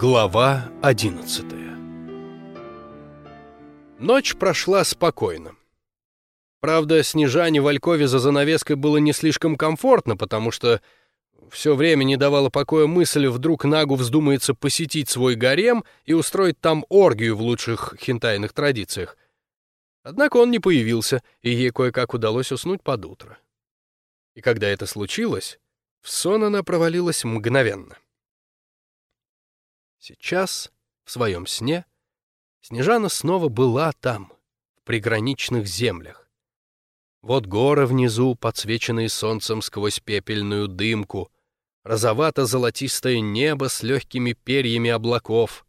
Глава 11 Ночь прошла спокойно. Правда, Снежане в Алькове за занавеской было не слишком комфортно, потому что все время не давала покоя мысль, вдруг Нагу вздумается посетить свой гарем и устроить там оргию в лучших хентайных традициях. Однако он не появился, и ей кое-как удалось уснуть под утро. И когда это случилось, в сон она провалилась мгновенно. Сейчас, в своем сне, Снежана снова была там, в приграничных землях. Вот горы внизу, подсвеченные солнцем сквозь пепельную дымку, розовато-золотистое небо с легкими перьями облаков.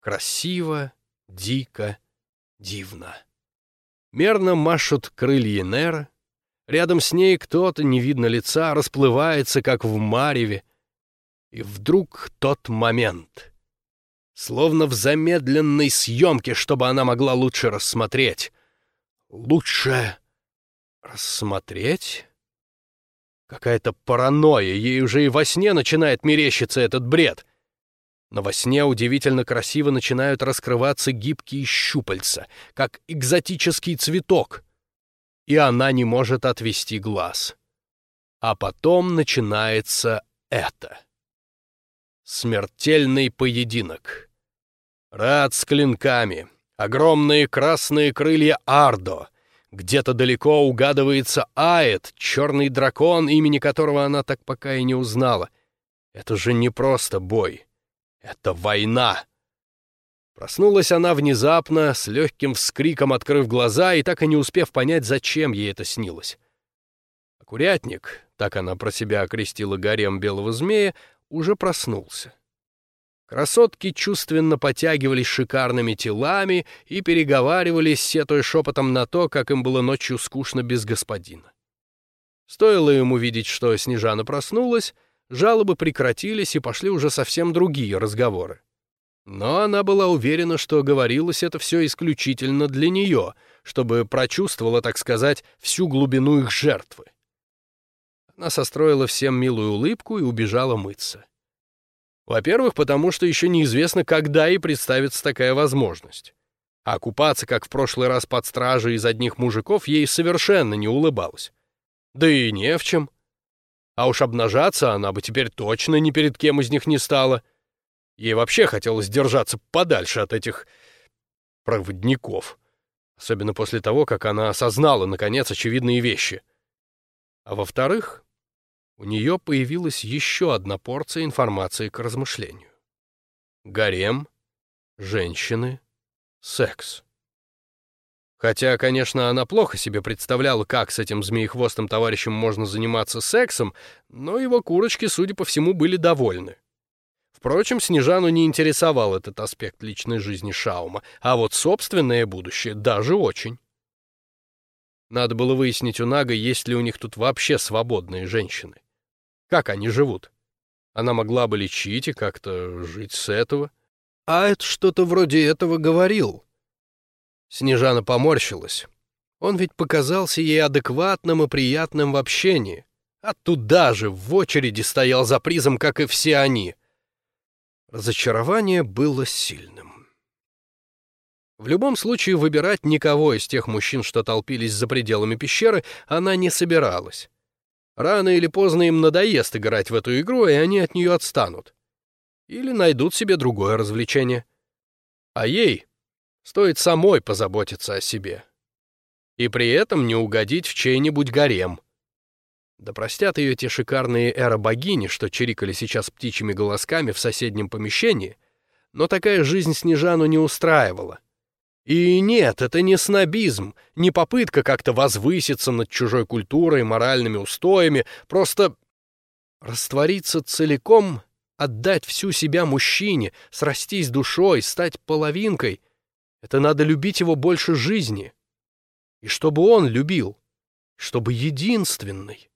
Красиво, дико, дивно. Мерно машут крылья Нера, рядом с ней кто-то, не видно лица, расплывается, как в мареве, и вдруг тот момент. Словно в замедленной съемке, чтобы она могла лучше рассмотреть. Лучше рассмотреть? Какая-то паранойя, ей уже и во сне начинает мерещиться этот бред. Но во сне удивительно красиво начинают раскрываться гибкие щупальца, как экзотический цветок. И она не может отвести глаз. А потом начинается это. Смертельный поединок. Рад с клинками. Огромные красные крылья Ардо. Где-то далеко угадывается Аэт, черный дракон, имени которого она так пока и не узнала. Это же не просто бой. Это война. Проснулась она внезапно, с легким вскриком открыв глаза и так и не успев понять, зачем ей это снилось. Курятник, так она про себя окрестила гарем белого змея, уже проснулся. Красотки чувственно потягивались шикарными телами и переговаривались, сетуя шепотом на то, как им было ночью скучно без господина. Стоило ему видеть, что Снежана проснулась, жалобы прекратились и пошли уже совсем другие разговоры. Но она была уверена, что говорилось это все исключительно для нее, чтобы прочувствовала, так сказать, всю глубину их жертвы. Она состроила всем милую улыбку и убежала мыться. Во-первых, потому что еще неизвестно, когда и представится такая возможность. А купаться, как в прошлый раз под стражей из одних мужиков, ей совершенно не улыбалось. Да и не в чем. А уж обнажаться она бы теперь точно ни перед кем из них не стала. Ей вообще хотелось держаться подальше от этих проводников. Особенно после того, как она осознала, наконец, очевидные вещи. А во-вторых, у нее появилась еще одна порция информации к размышлению. Гарем, женщины, секс. Хотя, конечно, она плохо себе представляла, как с этим змеехвостым товарищем можно заниматься сексом, но его курочки, судя по всему, были довольны. Впрочем, Снежану не интересовал этот аспект личной жизни Шаума, а вот собственное будущее даже очень. Надо было выяснить у Нага, есть ли у них тут вообще свободные женщины. Как они живут? Она могла бы лечить и как-то жить с этого. А это что-то вроде этого говорил. Снежана поморщилась. Он ведь показался ей адекватным и приятным в общении. А туда же в очереди стоял за призом, как и все они. Разочарование было сильным. В любом случае выбирать никого из тех мужчин, что толпились за пределами пещеры, она не собиралась. Рано или поздно им надоест играть в эту игру, и они от нее отстанут. Или найдут себе другое развлечение. А ей стоит самой позаботиться о себе. И при этом не угодить в чей-нибудь гарем. Да простят ее те шикарные эра-богини, что чирикали сейчас птичьими голосками в соседнем помещении, но такая жизнь Снежану не устраивала. И нет, это не снобизм, не попытка как-то возвыситься над чужой культурой, моральными устоями, просто раствориться целиком, отдать всю себя мужчине, срастись душой, стать половинкой. Это надо любить его больше жизни. И чтобы он любил, чтобы единственный.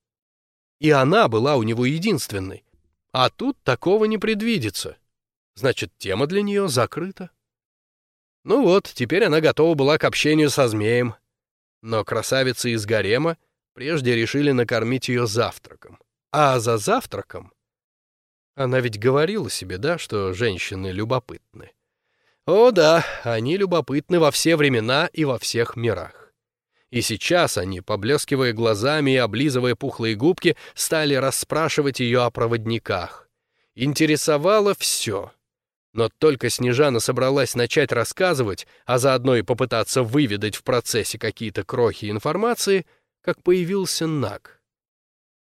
И она была у него единственной. А тут такого не предвидится. Значит, тема для нее закрыта. Ну вот, теперь она готова была к общению со змеем. Но красавицы из гарема прежде решили накормить ее завтраком. А за завтраком Она ведь говорила себе, да, что женщины любопытны. О да, они любопытны во все времена и во всех мирах. И сейчас они, поблескивая глазами и облизывая пухлые губки, стали расспрашивать ее о проводниках. Интересовало все. Но только Снежана собралась начать рассказывать, а заодно и попытаться выведать в процессе какие-то крохи информации, как появился Наг.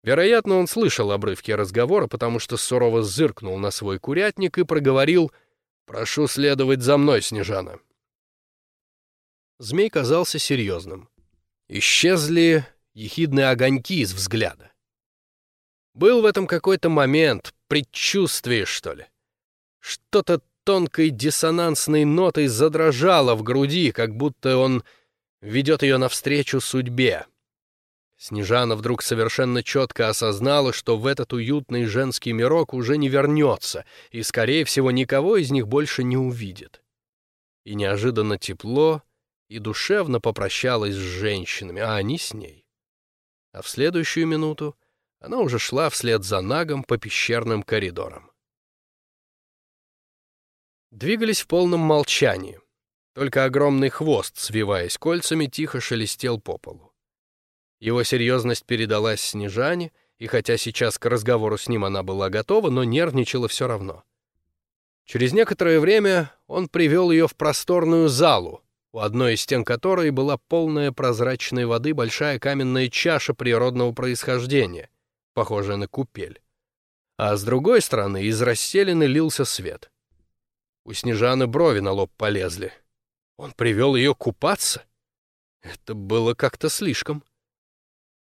Вероятно, он слышал обрывки разговора, потому что сурово зыркнул на свой курятник и проговорил «Прошу следовать за мной, Снежана». Змей казался серьезным. Исчезли ехидные огоньки из взгляда. Был в этом какой-то момент, предчувствие, что ли. Что-то тонкой диссонансной нотой задрожало в груди, как будто он ведет ее навстречу судьбе. Снежана вдруг совершенно четко осознала, что в этот уютный женский мирок уже не вернется, и, скорее всего, никого из них больше не увидит. И неожиданно тепло и душевно попрощалась с женщинами, а они с ней. А в следующую минуту она уже шла вслед за Нагом по пещерным коридорам. Двигались в полном молчании. Только огромный хвост, свиваясь кольцами, тихо шелестел по полу. Его серьезность передалась Снежане, и хотя сейчас к разговору с ним она была готова, но нервничала все равно. Через некоторое время он привел ее в просторную залу, у одной из стен которой была полная прозрачной воды большая каменная чаша природного происхождения, похожая на купель. А с другой стороны из расселены лился свет. У Снежаны брови на лоб полезли. Он привел ее купаться? Это было как-то слишком.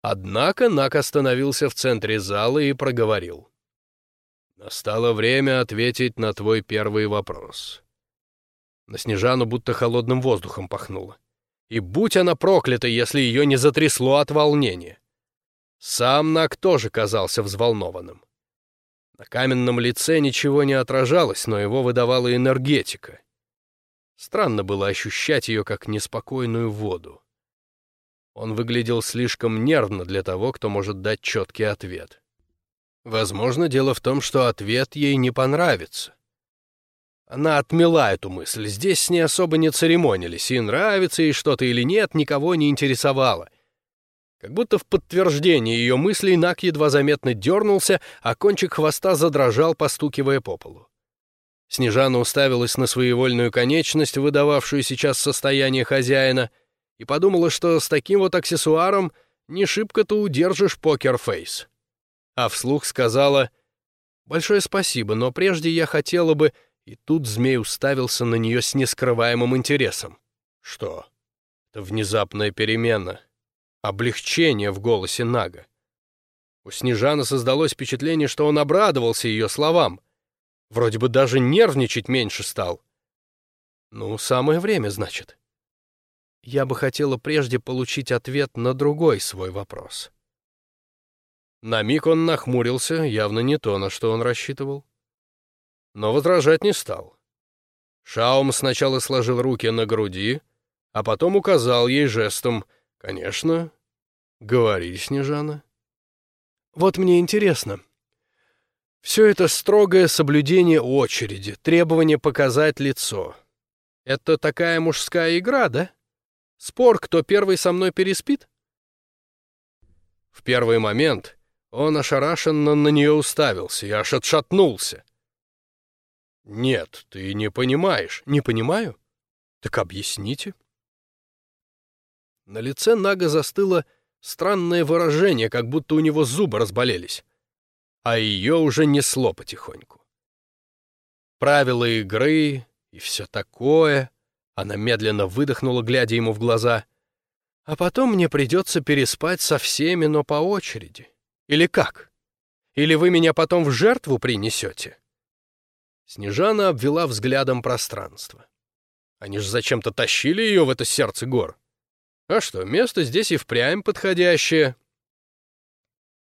Однако Нак остановился в центре зала и проговорил. «Настало время ответить на твой первый вопрос». На Снежану будто холодным воздухом пахнуло. И будь она проклята, если ее не затрясло от волнения. Сам Нак тоже казался взволнованным. На каменном лице ничего не отражалось, но его выдавала энергетика. Странно было ощущать ее как неспокойную воду. Он выглядел слишком нервно для того, кто может дать четкий ответ. Возможно, дело в том, что ответ ей не понравится. Она отмела эту мысль, здесь с ней особо не церемонились, и нравится ей что-то или нет, никого не интересовало. Как будто в подтверждение ее мыслей Нак едва заметно дернулся, а кончик хвоста задрожал, постукивая по полу. Снежана уставилась на своевольную конечность, выдававшую сейчас состояние хозяина, и подумала, что с таким вот аксессуаром не шибко-то удержишь покерфейс. А вслух сказала «Большое спасибо, но прежде я хотела бы...» И тут змей уставился на нее с нескрываемым интересом. «Что?» Это внезапная перемена. Облегчение в голосе Нага. У Снежана создалось впечатление, что он обрадовался ее словам. Вроде бы даже нервничать меньше стал. Ну, самое время, значит. Я бы хотела прежде получить ответ на другой свой вопрос. На миг он нахмурился, явно не то, на что он рассчитывал. Но возражать не стал. Шаум сначала сложил руки на груди, а потом указал ей жестом «Конечно, говори, Снежана». «Вот мне интересно. Все это строгое соблюдение очереди, требование показать лицо. Это такая мужская игра, да?» Спор, кто первый со мной переспит? В первый момент он ошарашенно на нее уставился и аж отшатнулся. «Нет, ты не понимаешь». «Не понимаю? Так объясните». На лице Нага застыло странное выражение, как будто у него зубы разболелись, а ее уже несло потихоньку. Правила игры и все такое — она медленно выдохнула, глядя ему в глаза. «А потом мне придется переспать со всеми, но по очереди. Или как? Или вы меня потом в жертву принесете?» Снежана обвела взглядом пространство. Они же зачем-то тащили ее в это сердце гор. А что, место здесь и впрямь подходящее.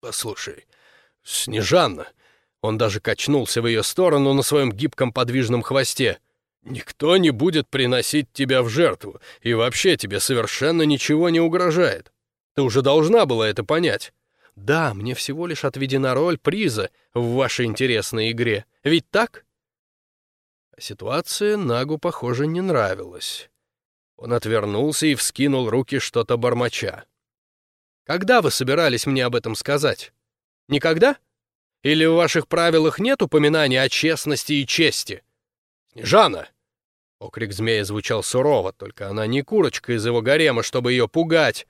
Послушай, Снежана, он даже качнулся в ее сторону на своем гибком подвижном хвосте. Никто не будет приносить тебя в жертву, и вообще тебе совершенно ничего не угрожает. Ты уже должна была это понять. Да, мне всего лишь отведена роль приза в вашей интересной игре. Ведь так? Ситуация Нагу, похоже, не нравилась. Он отвернулся и вскинул руки что-то бормоча. «Когда вы собирались мне об этом сказать? Никогда? Или в ваших правилах нет упоминания о честности и чести? Снежана!» Окрик змея звучал сурово, только она не курочка из его гарема, чтобы ее пугать.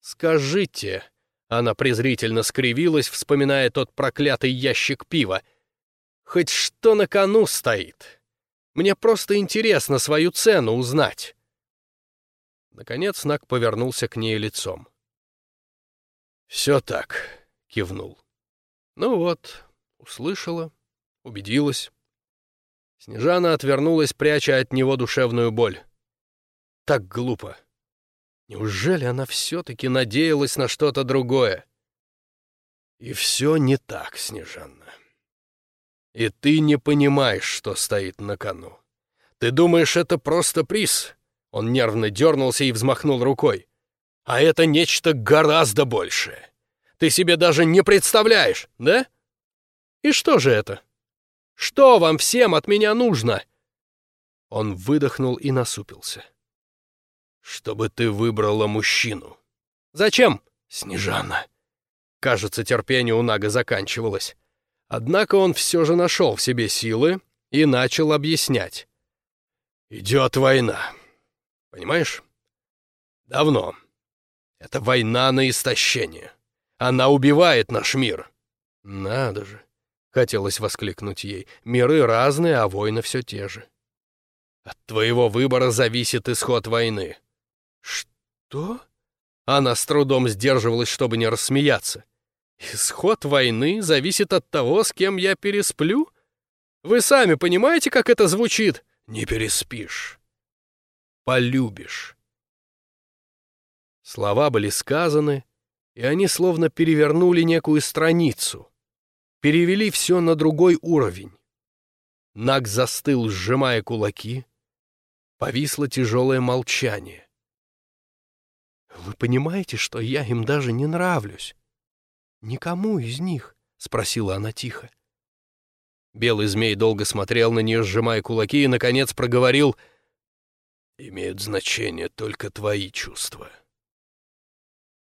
«Скажите...» Она презрительно скривилась, вспоминая тот проклятый ящик пива. «Хоть что на кону стоит? Мне просто интересно свою цену узнать». Наконец Нак повернулся к ней лицом. «Все так», — кивнул. «Ну вот, услышала, убедилась». Снежана отвернулась, пряча от него душевную боль. Так глупо. Неужели она все-таки надеялась на что-то другое? И все не так, Снежанна. И ты не понимаешь, что стоит на кону. Ты думаешь, это просто приз? Он нервно дернулся и взмахнул рукой. А это нечто гораздо большее. Ты себе даже не представляешь, да? И что же это? Что вам всем от меня нужно?» Он выдохнул и насупился. «Чтобы ты выбрала мужчину». «Зачем?» «Снежана». Кажется, терпение у Нага заканчивалось. Однако он все же нашел в себе силы и начал объяснять. «Идет война. Понимаешь? Давно. Это война на истощение. Она убивает наш мир. Надо же. Хотелось воскликнуть ей. «Миры разные, а войны все те же». «От твоего выбора зависит исход войны». «Что?» Она с трудом сдерживалась, чтобы не рассмеяться. «Исход войны зависит от того, с кем я пересплю? Вы сами понимаете, как это звучит?» «Не переспишь. Полюбишь». Слова были сказаны, и они словно перевернули некую страницу перевели все на другой уровень. Наг застыл, сжимая кулаки. Повисло тяжелое молчание. «Вы понимаете, что я им даже не нравлюсь? Никому из них?» — спросила она тихо. Белый змей долго смотрел на нее, сжимая кулаки, и, наконец, проговорил «Имеют значение только твои чувства».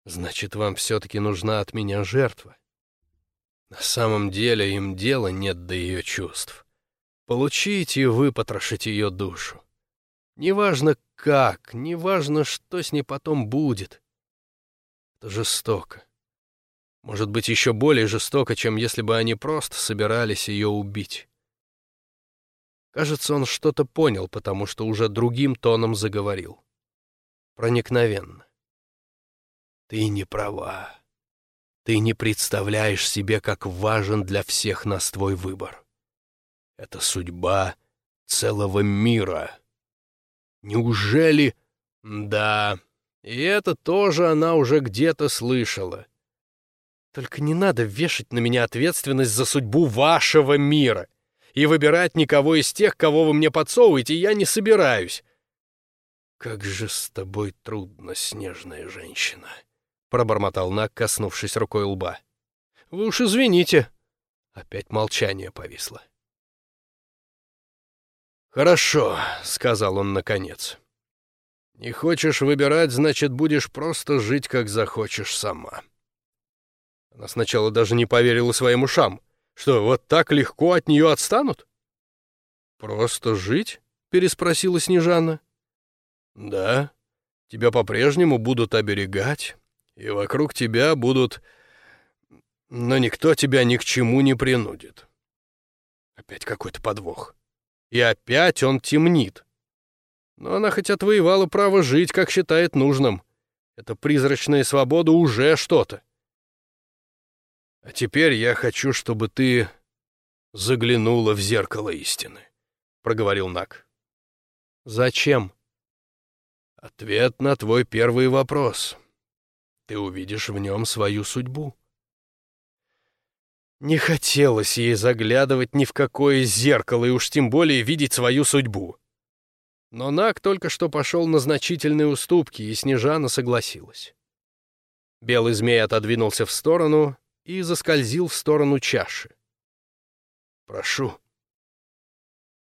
«Значит, вам все-таки нужна от меня жертва?» На самом деле им дела нет до ее чувств. Получить и выпотрошить ее душу. Неважно как, неважно, что с ней потом будет. Это жестоко. Может быть, еще более жестоко, чем если бы они просто собирались ее убить. Кажется, он что-то понял, потому что уже другим тоном заговорил. Проникновенно. «Ты не права. Ты не представляешь себе, как важен для всех нас твой выбор. Это судьба целого мира. Неужели... Да, и это тоже она уже где-то слышала. Только не надо вешать на меня ответственность за судьбу вашего мира. И выбирать никого из тех, кого вы мне подсовываете, я не собираюсь. Как же с тобой трудно, снежная женщина пробормотал Нак, коснувшись рукой лба. «Вы уж извините». Опять молчание повисло. «Хорошо», — сказал он наконец. «Не хочешь выбирать, значит, будешь просто жить, как захочешь сама». Она сначала даже не поверила своим ушам. Что, вот так легко от нее отстанут? «Просто жить?» — переспросила Снежана. «Да, тебя по-прежнему будут оберегать, и вокруг тебя будут... Но никто тебя ни к чему не принудит. Опять какой-то подвох. И опять он темнит. Но она хоть отвоевала право жить, как считает нужным. Эта призрачная свобода уже что-то. А теперь я хочу, чтобы ты заглянула в зеркало истины, — проговорил Нак. Зачем? Ответ на твой первый вопрос ты увидишь в нем свою судьбу. Не хотелось ей заглядывать ни в какое зеркало и уж тем более видеть свою судьбу. Но Нак только что пошел на значительные уступки, и Снежана согласилась. Белый змей отодвинулся в сторону и заскользил в сторону чаши. «Прошу».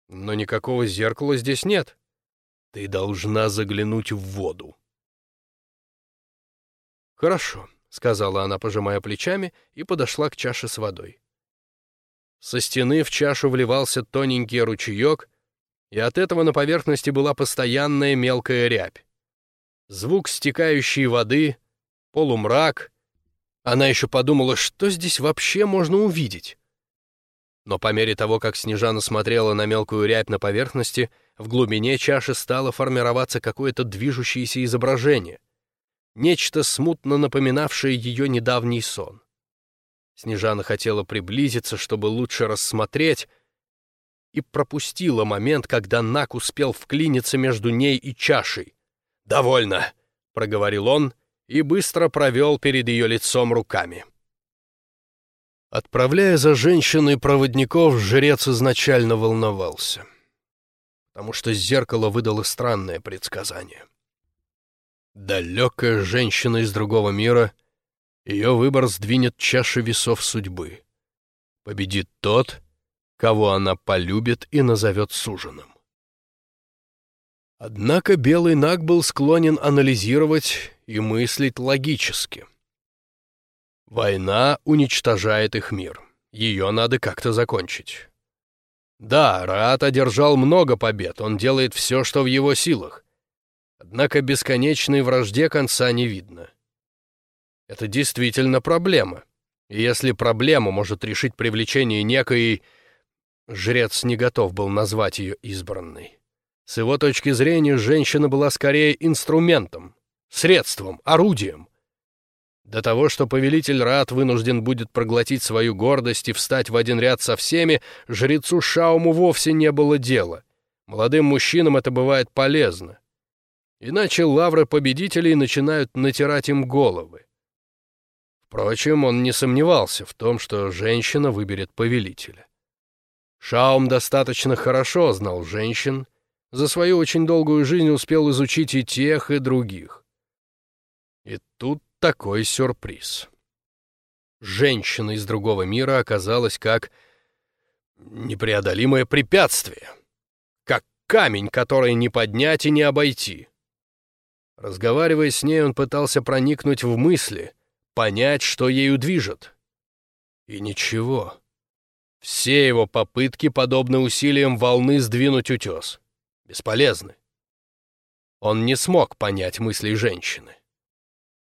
«Но никакого зеркала здесь нет. Ты должна заглянуть в воду». «Хорошо», — сказала она, пожимая плечами, и подошла к чаше с водой. Со стены в чашу вливался тоненький ручеек, и от этого на поверхности была постоянная мелкая рябь. Звук стекающей воды, полумрак. Она еще подумала, что здесь вообще можно увидеть. Но по мере того, как Снежана смотрела на мелкую рябь на поверхности, в глубине чаши стало формироваться какое-то движущееся изображение. Нечто смутно напоминавшее ее недавний сон. Снежана хотела приблизиться, чтобы лучше рассмотреть, и пропустила момент, когда Нак успел вклиниться между ней и чашей. «Довольно!» — проговорил он и быстро провел перед ее лицом руками. Отправляя за женщиной проводников, жрец изначально волновался, потому что зеркало выдало странное предсказание. Далекая женщина из другого мира, ее выбор сдвинет чаши весов судьбы. Победит тот, кого она полюбит и назовет суженым. Однако Белый Наг был склонен анализировать и мыслить логически. Война уничтожает их мир. Ее надо как-то закончить. Да, Раат одержал много побед, он делает все, что в его силах. Однако бесконечной вражде конца не видно. Это действительно проблема. И если проблему может решить привлечение некой Жрец не готов был назвать ее избранной. С его точки зрения, женщина была скорее инструментом, средством, орудием. До того, что повелитель Рад вынужден будет проглотить свою гордость и встать в один ряд со всеми, жрецу Шауму вовсе не было дела. Молодым мужчинам это бывает полезно. Иначе лавры победителей начинают натирать им головы. Впрочем, он не сомневался в том, что женщина выберет повелителя. Шаум достаточно хорошо знал женщин, за свою очень долгую жизнь успел изучить и тех, и других. И тут такой сюрприз. Женщина из другого мира оказалась как непреодолимое препятствие, как камень, который не поднять и не обойти. Разговаривая с ней, он пытался проникнуть в мысли, понять, что ею движет. И ничего. Все его попытки подобны усилиям волны сдвинуть утес. Бесполезны. Он не смог понять мыслей женщины.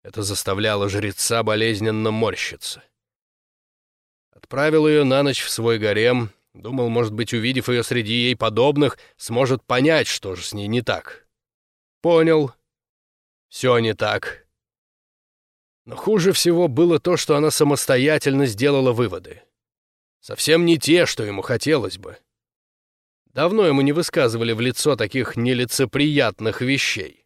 Это заставляло жреца болезненно морщиться. Отправил ее на ночь в свой гарем, думал, может быть, увидев ее среди ей подобных, сможет понять, что же с ней не так. Понял. Все не так. Но хуже всего было то, что она самостоятельно сделала выводы. Совсем не те, что ему хотелось бы. Давно ему не высказывали в лицо таких нелицеприятных вещей.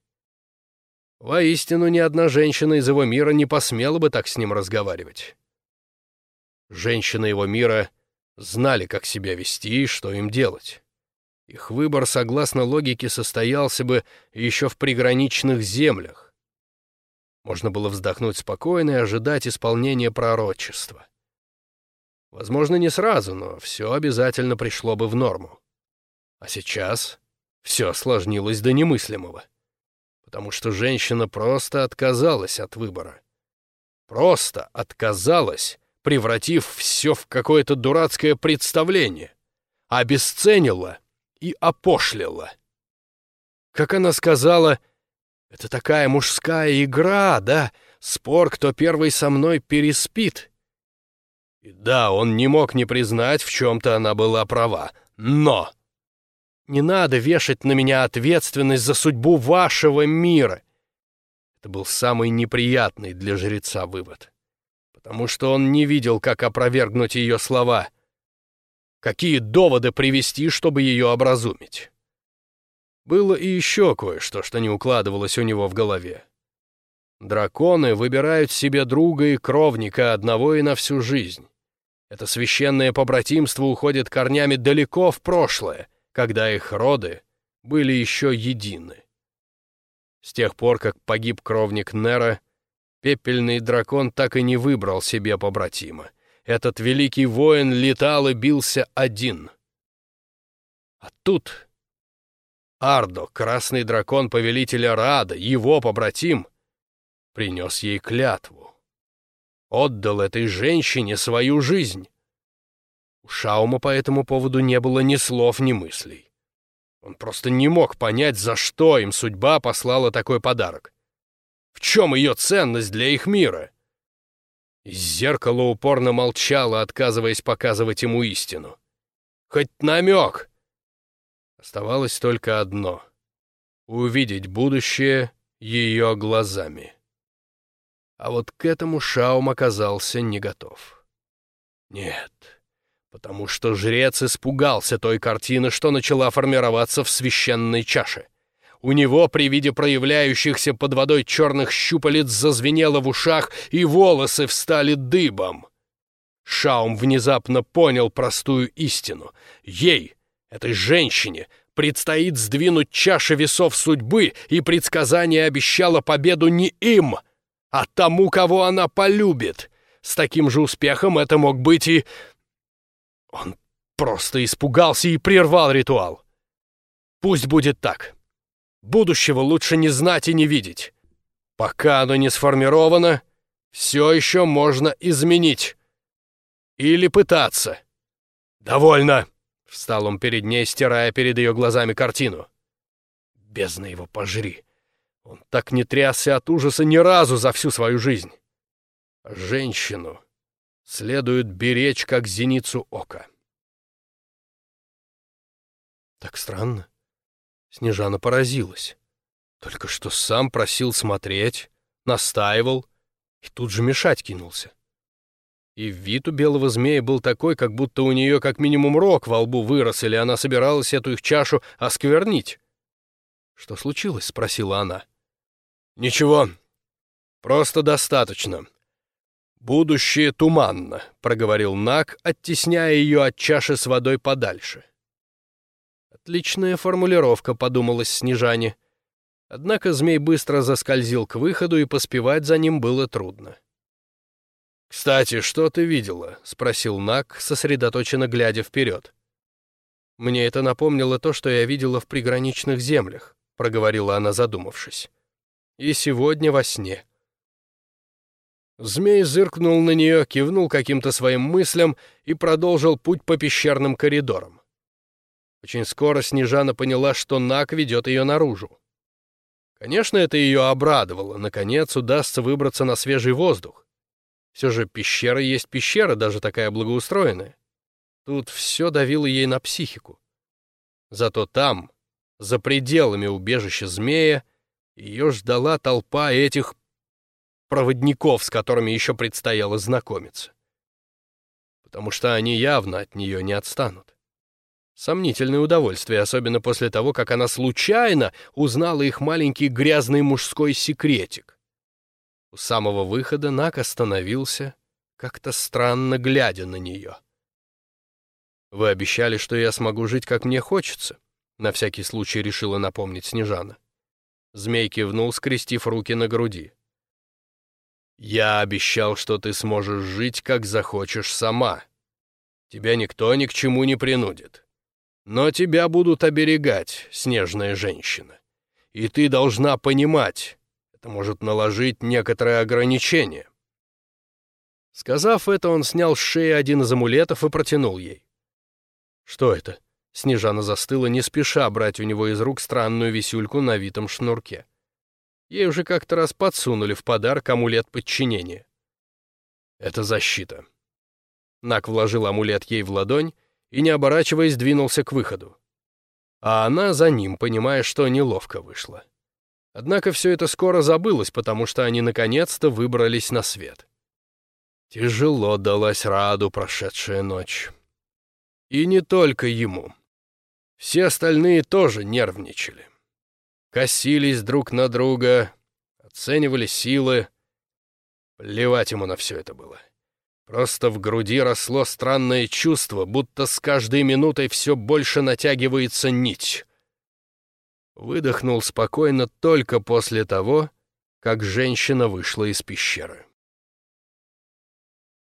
Воистину, ни одна женщина из его мира не посмела бы так с ним разговаривать. Женщины его мира знали, как себя вести и что им делать. Их выбор, согласно логике, состоялся бы еще в приграничных землях. Можно было вздохнуть спокойно и ожидать исполнения пророчества. Возможно, не сразу, но все обязательно пришло бы в норму. А сейчас все осложнилось до немыслимого. Потому что женщина просто отказалась от выбора. Просто отказалась, превратив все в какое-то дурацкое представление. Обесценила и опошлила. Как она сказала, это такая мужская игра, да? Спор, кто первый со мной переспит. И да, он не мог не признать, в чем-то она была права. Но! Не надо вешать на меня ответственность за судьбу вашего мира. Это был самый неприятный для жреца вывод. Потому что он не видел, как опровергнуть ее слова. Какие доводы привести, чтобы ее образумить. Было и еще кое-что, что не укладывалось у него в голове. Драконы выбирают себе друга и кровника одного и на всю жизнь. Это священное побратимство уходит корнями далеко в прошлое, когда их роды были еще едины. С тех пор, как погиб кровник Нера, Пепельный дракон так и не выбрал себе побратима. Этот великий воин летал и бился один. А тут Ардо, красный дракон повелителя Рада, его побратим, принес ей клятву. Отдал этой женщине свою жизнь. У Шаума по этому поводу не было ни слов, ни мыслей. Он просто не мог понять, за что им судьба послала такой подарок. В чем ее ценность для их мира? Из зеркала упорно молчало, отказываясь показывать ему истину. Хоть намек! Оставалось только одно — увидеть будущее ее глазами. А вот к этому Шаум оказался не готов. Нет, потому что жрец испугался той картины, что начала формироваться в священной чаше. У него при виде проявляющихся под водой черных щупалец зазвенело в ушах, и волосы встали дыбом. Шаум внезапно понял простую истину. Ей, этой женщине, предстоит сдвинуть чаши весов судьбы, и предсказание обещало победу не им, а тому, кого она полюбит. С таким же успехом это мог быть и... Он просто испугался и прервал ритуал. Пусть будет так. Будущего лучше не знать и не видеть. Пока оно не сформировано, все еще можно изменить. Или пытаться. «Довольно!» — встал он перед ней, стирая перед ее глазами картину. «Бездна его пожри!» Он так не трясся от ужаса ни разу за всю свою жизнь. Женщину следует беречь, как зеницу ока. Так странно. Снежана поразилась. Только что сам просил смотреть, настаивал и тут же мешать кинулся. И вид у белого змея был такой, как будто у нее как минимум рог во лбу вырос, или она собиралась эту их чашу осквернить. «Что случилось?» — спросила она. «Ничего, просто достаточно. Будущее туманно», — проговорил Нак, оттесняя ее от чаши с водой подальше. Отличная формулировка, подумалось Снежане. Однако змей быстро заскользил к выходу, и поспевать за ним было трудно. «Кстати, что ты видела?» — спросил Нак, сосредоточенно глядя вперед. «Мне это напомнило то, что я видела в приграничных землях», — проговорила она, задумавшись. «И сегодня во сне». Змей зыркнул на нее, кивнул каким-то своим мыслям и продолжил путь по пещерным коридорам. Очень скоро Снежана поняла, что Нак ведет ее наружу. Конечно, это ее обрадовало. Наконец удастся выбраться на свежий воздух. Все же пещера есть пещера, даже такая благоустроенная. Тут все давило ей на психику. Зато там, за пределами убежища змея, ее ждала толпа этих проводников, с которыми еще предстояло знакомиться. Потому что они явно от нее не отстанут. Сомнительное удовольствие, особенно после того, как она случайно узнала их маленький грязный мужской секретик. У самого выхода Нак остановился, как-то странно глядя на нее. «Вы обещали, что я смогу жить, как мне хочется», — на всякий случай решила напомнить Снежана. Змей кивнул, скрестив руки на груди. «Я обещал, что ты сможешь жить, как захочешь сама. Тебя никто ни к чему не принудит. Но тебя будут оберегать, снежная женщина. И ты должна понимать, это может наложить некоторые ограничения. Сказав это, он снял с шеи один из амулетов и протянул ей. «Что это?» Снежана застыла, не спеша брать у него из рук странную висюльку на витом шнурке. Ей уже как-то раз подсунули в подарок амулет подчинения. «Это защита». Нак вложил амулет ей в ладонь и, не оборачиваясь, двинулся к выходу. А она за ним, понимая, что неловко вышло. Однако все это скоро забылось, потому что они наконец-то выбрались на свет. Тяжело далась Раду прошедшая ночь. И не только ему. Все остальные тоже нервничали. Косились друг на друга, оценивали силы. Плевать ему на все это было. Просто в груди росло странное чувство, будто с каждой минутой все больше натягивается нить. Выдохнул спокойно только после того, как женщина вышла из пещеры.